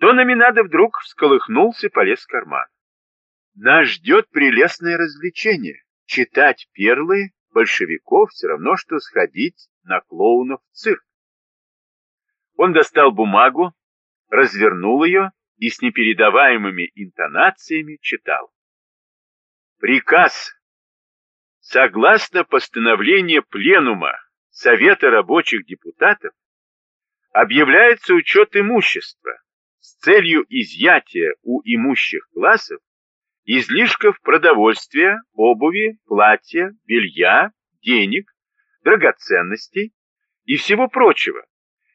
До номинада вдруг всколыхнулся и полез в карман. Нас ждет прелестное развлечение. Читать перлы большевиков все равно, что сходить на клоунов в цирк. Он достал бумагу, развернул ее и с непередаваемыми интонациями читал. Приказ. Согласно постановлению Пленума Совета рабочих депутатов, объявляется учет имущества с целью изъятия у имущих классов излишков продовольствия, обуви, платья, белья, денег, драгоценностей и всего прочего,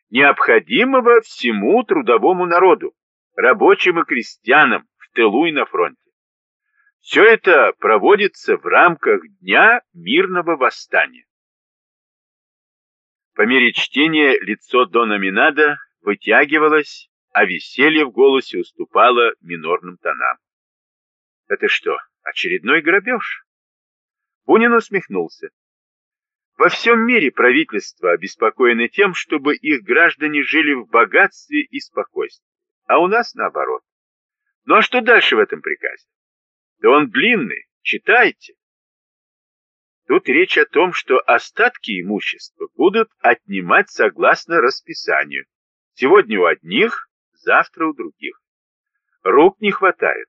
необходимого всему трудовому народу, рабочим и крестьянам в тылу и на фронте. Все это проводится в рамках Дня мирного восстания. По мере чтения лицо Дона Минада вытягивалось, а веселье в голосе уступало минорным тонам. Это что, очередной грабеж? Бунин усмехнулся. Во всем мире правительство обеспокоено тем, чтобы их граждане жили в богатстве и спокойствии, а у нас наоборот. Ну а что дальше в этом приказе? Да он длинный, читайте. Тут речь о том, что остатки имущества будут отнимать согласно расписанию. Сегодня у одних, завтра у других. Рук не хватает.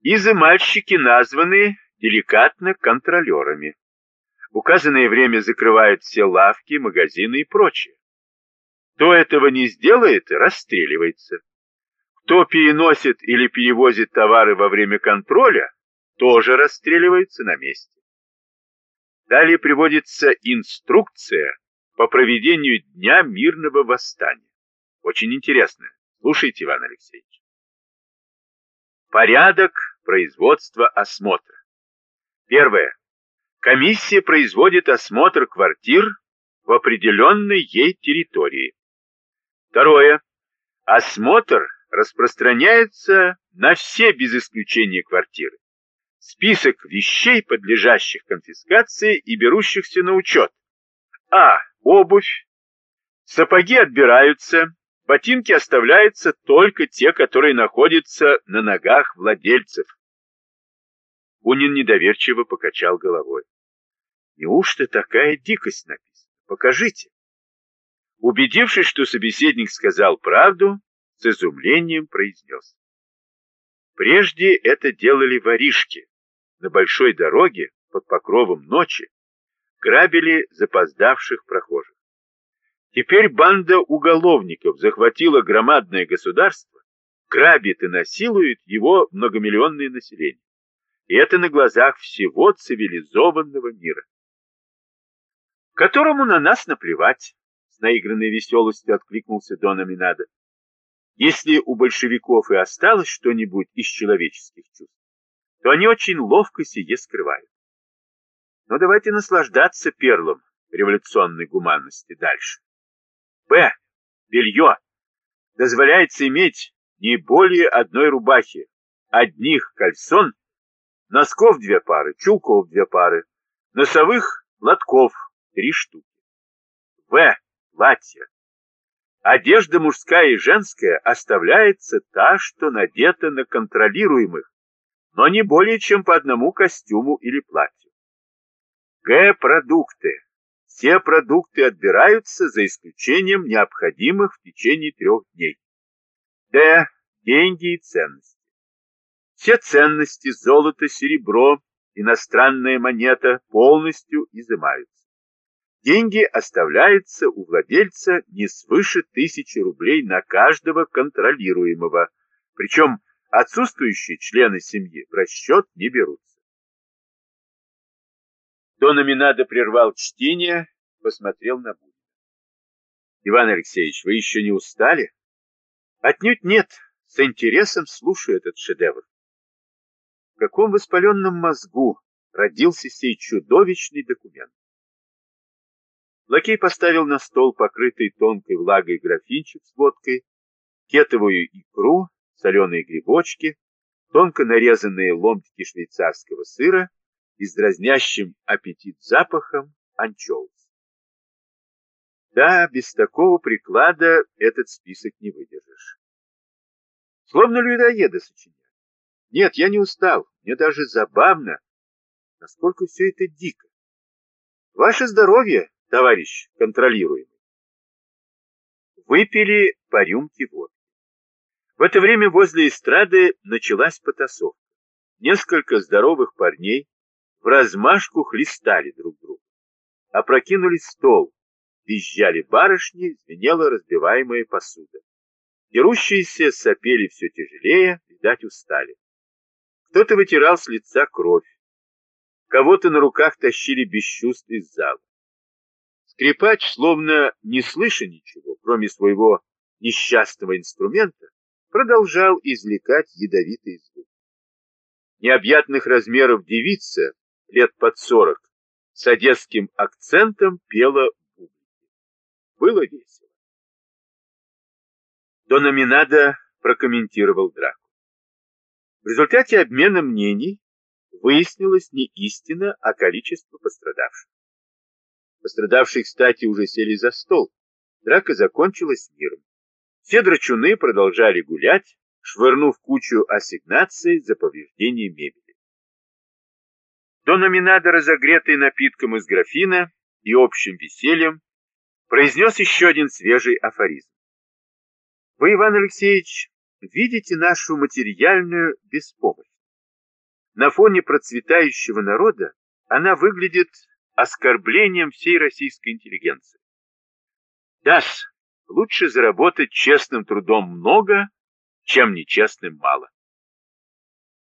Изымальщики названы деликатно контролерами. В указанное время закрывают все лавки, магазины и прочее. Кто этого не сделает, расстреливается. Кто переносит или перевозит товары во время контроля, тоже расстреливается на месте. Далее приводится инструкция по проведению Дня мирного восстания. Очень интересно. Слушайте, Иван Алексеевич. Порядок производства осмотра. Первое. Комиссия производит осмотр квартир в определенной ей территории. Второе. Осмотр распространяется на все без исключения квартиры. Список вещей, подлежащих конфискации и берущихся на учет. А. Обувь. Сапоги отбираются, Ботинки оставляются только те, которые находятся на ногах владельцев. Бунин недоверчиво покачал головой. Неужто такая дикость написана? Покажите. Убедившись, что собеседник сказал правду, с изумлением произнес. Прежде это делали воришки. На большой дороге под покровом ночи грабили запоздавших прохожих. Теперь банда уголовников захватила громадное государство, грабит и насилует его многомиллионное население. И это на глазах всего цивилизованного мира. Которому на нас наплевать, с наигранной веселостью откликнулся Дон Аминадо. Если у большевиков и осталось что-нибудь из человеческих чувств, то они очень ловко сие скрывают. Но давайте наслаждаться перлом революционной гуманности дальше. Б. Белье. Дозволяется иметь не более одной рубахи, одних кальсон, носков две пары, чулков две пары, носовых лотков три штуки. В. Платье. Одежда мужская и женская оставляется та, что надета на контролируемых, но не более чем по одному костюму или платью. Г. Продукты. Все продукты отбираются за исключением необходимых в течение трех дней. Д. Деньги и ценности. Все ценности, золото, серебро, иностранная монета полностью изымаются. Деньги оставляются у владельца не свыше тысячи рублей на каждого контролируемого, причем отсутствующие члены семьи в расчет не берутся. Дон Аминадо прервал чтение, посмотрел на Бунина. Иван Алексеевич, вы еще не устали? Отнюдь нет, с интересом слушаю этот шедевр. В каком воспаленном мозгу родился сей чудовищный документ? Лакей поставил на стол покрытый тонкой влагой графинчик с водкой, кетовую икру, соленые грибочки, тонко нарезанные ломтики швейцарского сыра и с дразнящим аппетит запахом анчоус. Да, без такого приклада этот список не выдержишь. Словно людоеда сочиняют. Нет, я не устал, мне даже забавно, насколько все это дико. Ваше здоровье, товарищ контролируемый. Выпили по рюмке водки. В это время возле эстрады началась потасовка. Несколько здоровых парней в размашку хлестали друг друга. Опрокинули стол, визжали барышни, звенела разбиваемая посуда. Дерущиеся сопели все тяжелее, видать, устали. Кто-то вытирал с лица кровь. Кого-то на руках тащили без чувств из зала. Скрипач, словно не слыша ничего, кроме своего несчастного инструмента, продолжал извлекать ядовитый звук. Необъятных размеров девица, лет под сорок, с одесским акцентом пела публике. Было весело. Дономинада прокомментировал драку. В результате обмена мнений выяснилось не истина, а количество пострадавших. Пострадавшие, кстати, уже сели за стол. Драка закончилась миром. Все драчуны продолжали гулять, швырнув кучу ассигнаций за повреждение мебели. До номинада, разогретый напитком из графина и общим весельем, произнес еще один свежий афоризм. Вы, Иван Алексеевич, видите нашу материальную беспомощность. На фоне процветающего народа она выглядит оскорблением всей российской интеллигенции. Дас, лучше заработать честным трудом много, чем нечестным мало.